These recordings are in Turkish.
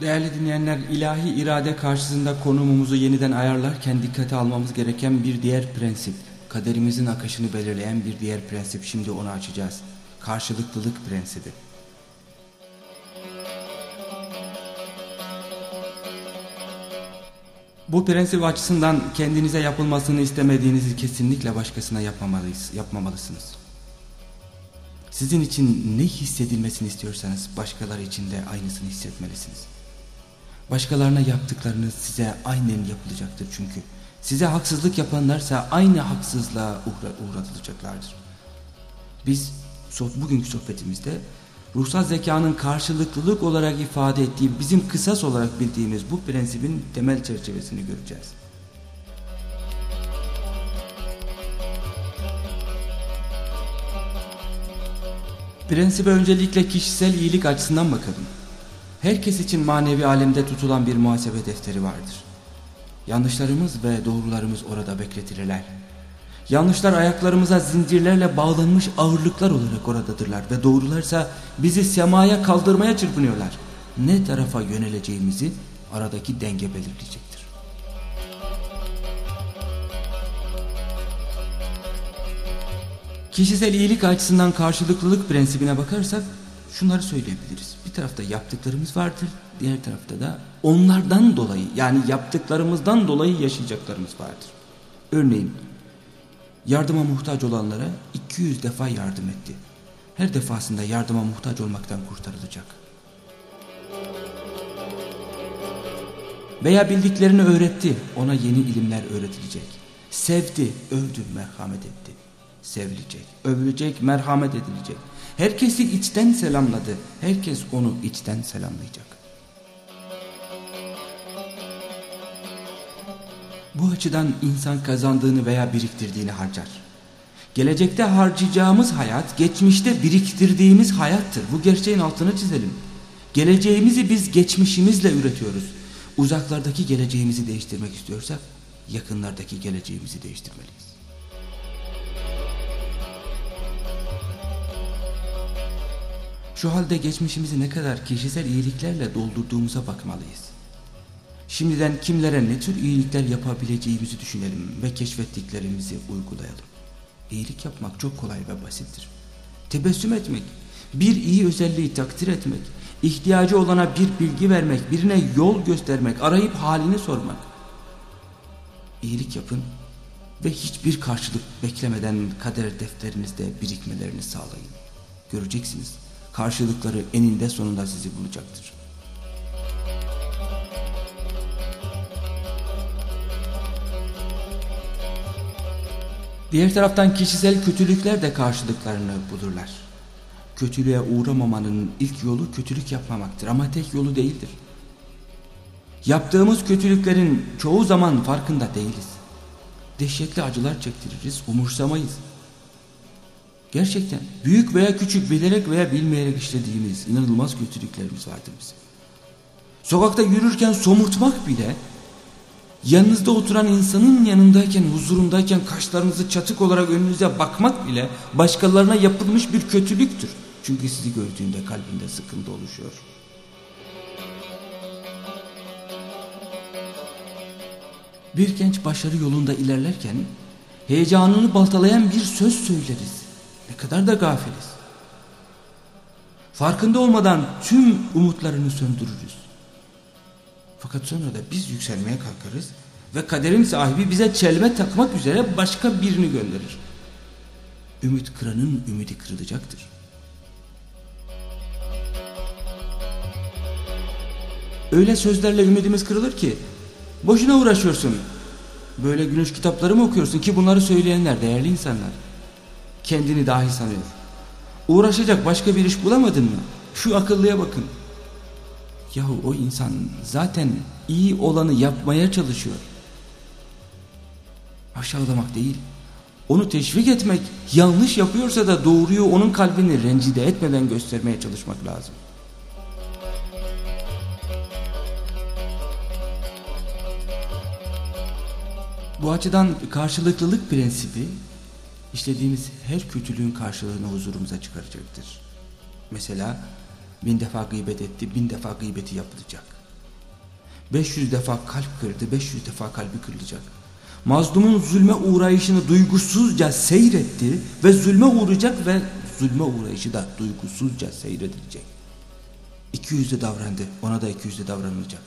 Değerli dinleyenler ilahi irade karşısında konumumuzu yeniden ayarlarken dikkate almamız gereken bir diğer prensip. Kaderimizin akışını belirleyen bir diğer prensip şimdi onu açacağız. Karşılıklılık prensibi. Bu prensip açısından kendinize yapılmasını istemediğinizi kesinlikle başkasına yapmamalıyız, yapmamalısınız. Sizin için ne hissedilmesini istiyorsanız başkaları için de aynısını hissetmelisiniz. Başkalarına yaptıklarınız size aynen yapılacaktır çünkü. Size haksızlık yapanlarsa aynı haksızlığa uğratılacaklardır. Biz bugünkü sohbetimizde ruhsal zekanın karşılıklılık olarak ifade ettiği bizim kısas olarak bildiğimiz bu prensibin temel çerçevesini göreceğiz. Prensibe öncelikle kişisel iyilik açısından bakalım. Herkes için manevi alemde tutulan bir muhasebe defteri vardır. Yanlışlarımız ve doğrularımız orada bekletilirler. Yanlışlar ayaklarımıza zincirlerle bağlanmış ağırlıklar olarak oradadırlar ve doğrularsa bizi semaya kaldırmaya çırpınıyorlar. Ne tarafa yöneleceğimizi aradaki denge belirleyecektir. Kişisel iyilik açısından karşılıklılık prensibine bakarsak şunları söyleyebiliriz. Bir tarafta yaptıklarımız vardır, diğer tarafta da onlardan dolayı yani yaptıklarımızdan dolayı yaşayacaklarımız vardır. Örneğin yardıma muhtaç olanlara 200 defa yardım etti. Her defasında yardıma muhtaç olmaktan kurtarılacak. Veya bildiklerini öğretti, ona yeni ilimler öğretilecek. Sevdi, övdü, merhamet etti. Sevilecek, övülecek, merhamet edilecek. Herkesi içten selamladı. Herkes onu içten selamlayacak. Bu açıdan insan kazandığını veya biriktirdiğini harcar. Gelecekte harcayacağımız hayat geçmişte biriktirdiğimiz hayattır. Bu gerçeğin altını çizelim. Geleceğimizi biz geçmişimizle üretiyoruz. Uzaklardaki geleceğimizi değiştirmek istiyorsak yakınlardaki geleceğimizi değiştirmeliyiz. Şu halde geçmişimizi ne kadar kişisel iyiliklerle doldurduğumuza bakmalıyız. Şimdiden kimlere ne tür iyilikler yapabileceğimizi düşünelim ve keşfettiklerimizi uygulayalım. İyilik yapmak çok kolay ve basittir. Tebessüm etmek, bir iyi özelliği takdir etmek, ihtiyacı olana bir bilgi vermek, birine yol göstermek, arayıp halini sormak. İyilik yapın ve hiçbir karşılık beklemeden kader defterinizde birikmelerini sağlayın. Göreceksiniz karşılıkları eninde sonunda sizi bulacaktır. Diğer taraftan kişisel kötülükler de karşılıklarını bulurlar. Kötülüğe uğramamanın ilk yolu kötülük yapmamaktır ama tek yolu değildir. Yaptığımız kötülüklerin çoğu zaman farkında değiliz. Dehşetli acılar çektiririz, umursamayız. Gerçekten büyük veya küçük bilerek veya bilmeyerek işlediğimiz inanılmaz kötülüklerimiz vardır bizim. Sokakta yürürken somurtmak bile yanınızda oturan insanın yanındayken huzurundayken kaşlarınızı çatık olarak önünüze bakmak bile başkalarına yapılmış bir kötülüktür. Çünkü sizi gördüğünde kalbinde sıkıntı oluşuyor. Bir genç başarı yolunda ilerlerken heyecanını baltalayan bir söz söyleriz. Ne kadar da gafiliz. Farkında olmadan tüm umutlarını söndürürüz. Fakat sonra da biz yükselmeye kalkarız ve kaderin sahibi bize çelme takmak üzere başka birini gönderir. Ümit kıranın ümidi kırılacaktır. Öyle sözlerle ümidimiz kırılır ki boşuna uğraşıyorsun. Böyle günüş kitapları mı okuyorsun ki bunları söyleyenler değerli insanlar kendini dahi sanıyor. Uğraşacak başka bir iş bulamadın mı? Şu akıllıya bakın. Yahu o insan zaten iyi olanı yapmaya çalışıyor. Aşağılamak değil. Onu teşvik etmek, yanlış yapıyorsa da doğruyu onun kalbini rencide etmeden göstermeye çalışmak lazım. Bu açıdan karşılıklılık prensibi işlediğimiz her kötülüğün karşılığını huzurumuza çıkaracaktır. Mesela bin defa gıybet etti, bin defa gıybeti yapılacak. 500 defa kalp kırdı, 500 defa kalbi kırılacak. Mazlumun zulme uğrayışını duygusuzca seyretti ve zulme uğrayacak ve zulme uğrayışı da duygusuzca seyredilecek. İki yüzlü davrandı, ona da iki yüzlü davranılacak.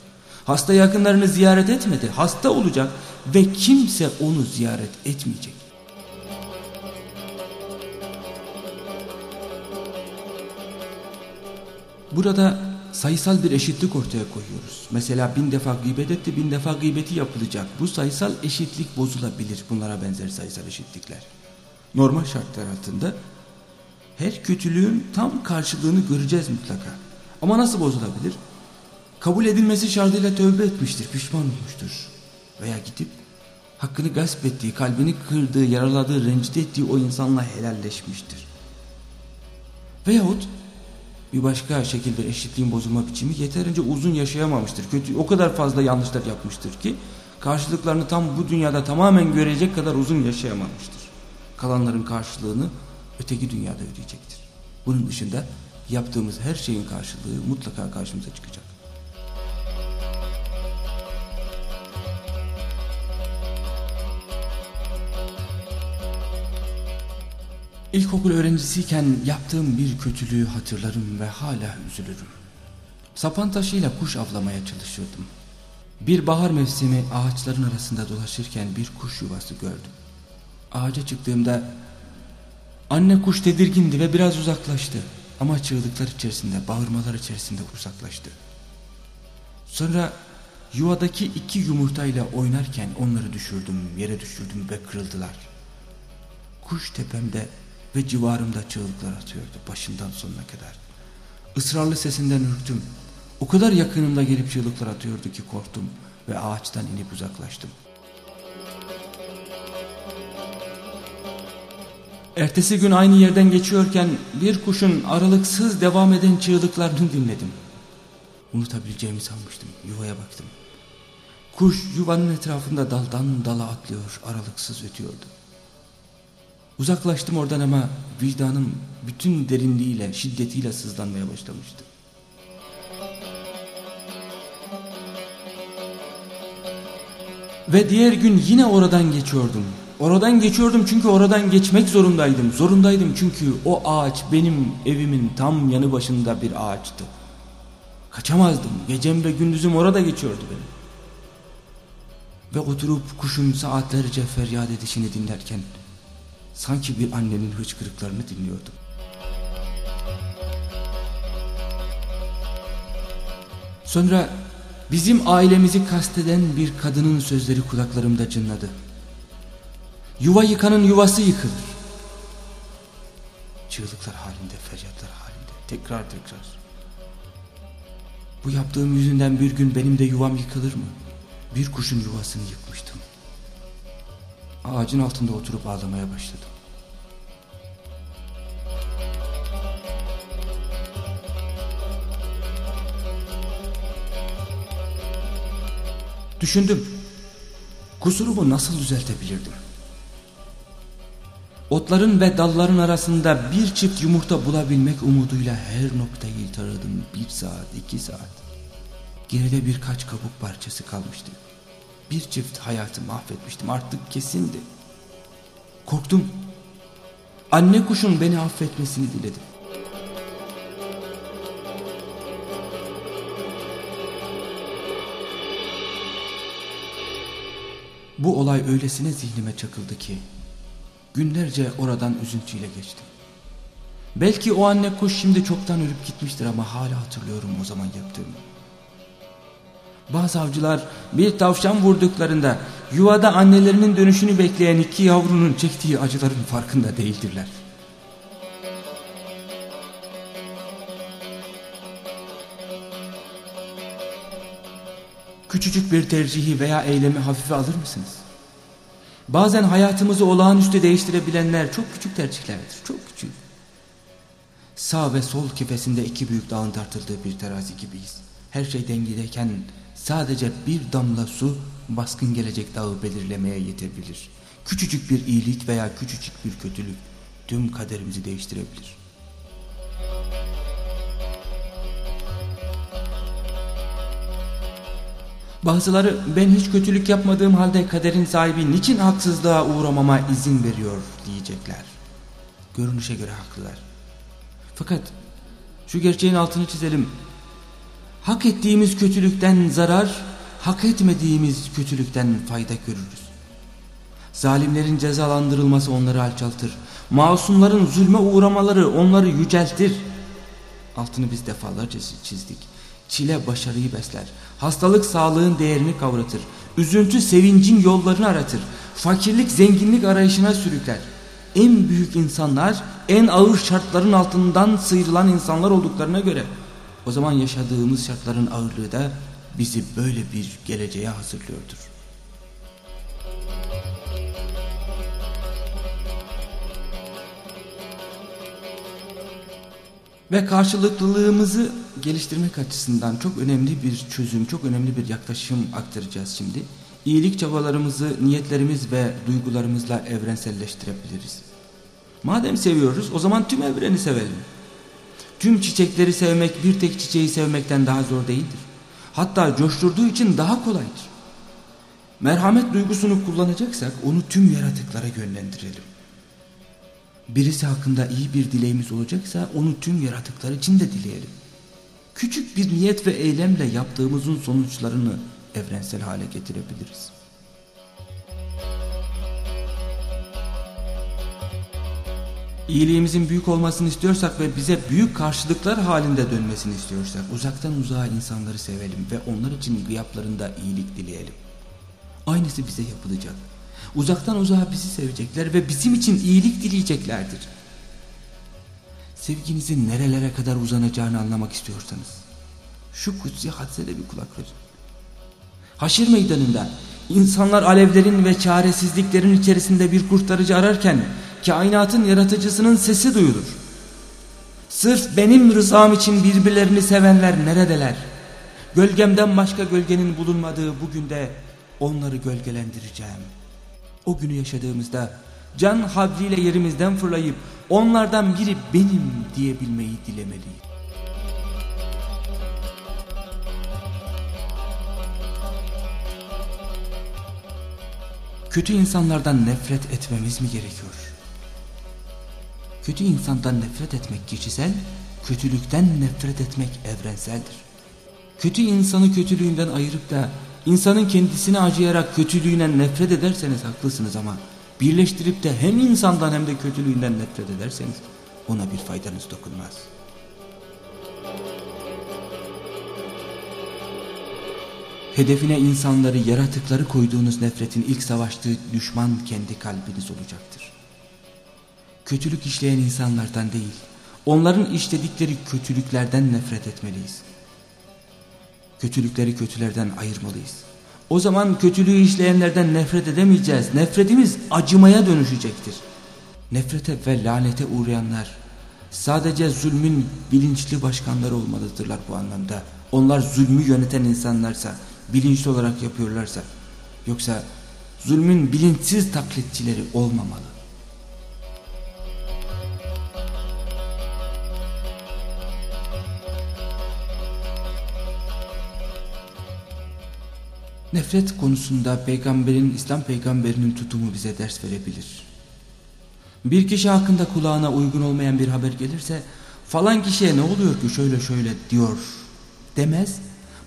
Hasta yakınlarını ziyaret etmedi, hasta olacak ve kimse onu ziyaret etmeyecek. Burada sayısal bir eşitlik ortaya koyuyoruz. Mesela bin defa gıybet etti, bin defa gıybeti yapılacak. Bu sayısal eşitlik bozulabilir. Bunlara benzer sayısal eşitlikler. Normal şartlar altında her kötülüğün tam karşılığını göreceğiz mutlaka. Ama nasıl bozulabilir? Kabul edilmesi şartıyla tövbe etmiştir, pişman olmuştur. Veya gidip hakkını gasp ettiği, kalbini kırdığı, yaraladığı, rencide ettiği o insanla helalleşmiştir. Veyahut bir başka şekilde eşitliğin bozulma biçimi yeterince uzun yaşayamamıştır. Kötü o kadar fazla yanlışlar yapmıştır ki karşılıklarını tam bu dünyada tamamen görecek kadar uzun yaşayamamıştır. Kalanların karşılığını öteki dünyada ödeyecektir. Bunun dışında yaptığımız her şeyin karşılığı mutlaka karşımıza çıkacak. İlkokul öğrencisiyken yaptığım bir kötülüğü hatırlarım ve hala üzülürüm. Sapan taşıyla kuş avlamaya çalışırdım. Bir bahar mevsimi ağaçların arasında dolaşırken bir kuş yuvası gördüm. Ağaca çıktığımda anne kuş tedirgindi ve biraz uzaklaştı. Ama çığlıklar içerisinde, bağırmalar içerisinde uzaklaştı. Sonra yuvadaki iki yumurtayla oynarken onları düşürdüm, yere düşürdüm ve kırıldılar. Kuş tepemde ve civarımda çığlıklar atıyordu başından sonuna kadar. Israrlı sesinden ürktüm. O kadar yakınımda gelip çığlıklar atıyordu ki korktum ve ağaçtan inip uzaklaştım. Ertesi gün aynı yerden geçiyorken bir kuşun aralıksız devam eden çığlıklarını dinledim. Unutabileceğimi sanmıştım. Yuvaya baktım. Kuş yuvanın etrafında daldan dala atlıyor, aralıksız ötüyordu. Uzaklaştım oradan ama vicdanım bütün derinliğiyle, şiddetiyle sızlanmaya başlamıştı. Ve diğer gün yine oradan geçiyordum. Oradan geçiyordum çünkü oradan geçmek zorundaydım. Zorundaydım çünkü o ağaç benim evimin tam yanı başında bir ağaçtı. Kaçamazdım. Gecem ve gündüzüm orada geçiyordu benim. Ve oturup kuşun saatlerce feryat edişini dinlerken sanki bir annenin hıçkırıklarını dinliyordum. Sonra bizim ailemizi kasteden bir kadının sözleri kulaklarımda cınladı. Yuva yıkanın yuvası yıkılır. Çığlıklar halinde, feryatlar halinde, tekrar tekrar. Bu yaptığım yüzünden bir gün benim de yuvam yıkılır mı? Bir kuşun yuvasını yıkmıştım. Ağacın altında oturup ağlamaya başladım. Düşündüm. Kusurumu nasıl düzeltebilirdim? Otların ve dalların arasında bir çift yumurta bulabilmek umuduyla her noktayı taradım. Bir saat, iki saat. Geride birkaç kabuk parçası kalmıştı. Bir çift hayatı mahvetmiştim artık kesindi. Korktum. Anne kuşun beni affetmesini diledim. Bu olay öylesine zihnime çakıldı ki günlerce oradan üzüntüyle geçtim. Belki o anne kuş şimdi çoktan ölüp gitmiştir ama hala hatırlıyorum o zaman yaptığımı. Bazı avcılar bir tavşan vurduklarında yuvada annelerinin dönüşünü bekleyen iki yavrunun çektiği acıların farkında değildirler. Küçücük bir tercihi veya eylemi hafife alır mısınız? Bazen hayatımızı olağanüstü değiştirebilenler çok küçük tercihlerdir. Çok küçük. Sağ ve sol kefesinde iki büyük dağın tartıldığı bir terazi gibiyiz. Her şey dengedeyken sadece bir damla su baskın gelecek dağı belirlemeye yetebilir. Küçücük bir iyilik veya küçücük bir kötülük tüm kaderimizi değiştirebilir. Bazıları ben hiç kötülük yapmadığım halde kaderin sahibi niçin haksızlığa uğramama izin veriyor diyecekler. Görünüşe göre haklılar. Fakat şu gerçeğin altını çizelim. Hak ettiğimiz kötülükten zarar, hak etmediğimiz kötülükten fayda görürüz. Zalimlerin cezalandırılması onları alçaltır. Masumların zulme uğramaları onları yüceltir. Altını biz defalarca çizdik. Çile başarıyı besler. Hastalık sağlığın değerini kavratır. Üzüntü sevincin yollarını aratır. Fakirlik zenginlik arayışına sürükler. En büyük insanlar en ağır şartların altından sıyrılan insanlar olduklarına göre o zaman yaşadığımız şartların ağırlığı da bizi böyle bir geleceğe hazırlıyordur. Ve karşılıklılığımızı geliştirmek açısından çok önemli bir çözüm, çok önemli bir yaklaşım aktaracağız şimdi. İyilik çabalarımızı niyetlerimiz ve duygularımızla evrenselleştirebiliriz. Madem seviyoruz o zaman tüm evreni sevelim. Tüm çiçekleri sevmek bir tek çiçeği sevmekten daha zor değildir. Hatta coşturduğu için daha kolaydır. Merhamet duygusunu kullanacaksak onu tüm yaratıklara yönlendirelim birisi hakkında iyi bir dileğimiz olacaksa onu tüm yaratıklar için de dileyelim. Küçük bir niyet ve eylemle yaptığımızın sonuçlarını evrensel hale getirebiliriz. İyiliğimizin büyük olmasını istiyorsak ve bize büyük karşılıklar halinde dönmesini istiyorsak uzaktan uzağa insanları sevelim ve onlar için gıyaplarında iyilik dileyelim. Aynısı bize yapılacak. Uzaktan uzağa bizi sevecekler ve bizim için iyilik dileyeceklerdir. Sevginizin nerelere kadar uzanacağını anlamak istiyorsanız şu kutsi hadise bir kulak verin. Haşir meydanında insanlar alevlerin ve çaresizliklerin içerisinde bir kurtarıcı ararken kainatın yaratıcısının sesi duyulur. Sırf benim rızam için birbirlerini sevenler neredeler? Gölgemden başka gölgenin bulunmadığı bugün de onları gölgelendireceğim.'' O günü yaşadığımızda can havliyle yerimizden fırlayıp onlardan biri benim diyebilmeyi dilemeliyiz. Kötü insanlardan nefret etmemiz mi gerekiyor? Kötü insandan nefret etmek kişisel, kötülükten nefret etmek evrenseldir. Kötü insanı kötülüğünden ayırıp da İnsanın kendisine acıyarak kötülüğünden nefret ederseniz haklısınız ama birleştirip de hem insandan hem de kötülüğünden nefret ederseniz ona bir faydanız dokunmaz. Hedefine insanları, yaratıkları koyduğunuz nefretin ilk savaştığı düşman kendi kalbiniz olacaktır. Kötülük işleyen insanlardan değil, onların işledikleri kötülüklerden nefret etmeliyiz. Kötülükleri kötülerden ayırmalıyız. O zaman kötülüğü işleyenlerden nefret edemeyeceğiz. Nefretimiz acımaya dönüşecektir. Nefrete ve lanete uğrayanlar sadece zulmün bilinçli başkanları olmalıdırlar bu anlamda. Onlar zulmü yöneten insanlarsa, bilinçli olarak yapıyorlarsa, yoksa zulmün bilinçsiz taklitçileri olmamalı. Nefret konusunda peygamberin, İslam peygamberinin tutumu bize ders verebilir. Bir kişi hakkında kulağına uygun olmayan bir haber gelirse falan kişiye ne oluyor ki şöyle şöyle diyor demez.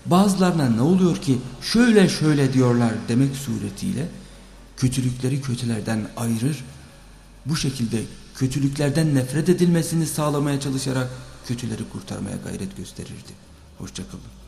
Bazılarına ne oluyor ki şöyle şöyle diyorlar demek suretiyle kötülükleri kötülerden ayırır. Bu şekilde kötülüklerden nefret edilmesini sağlamaya çalışarak kötüleri kurtarmaya gayret gösterirdi. Hoşçakalın.